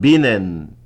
vienen.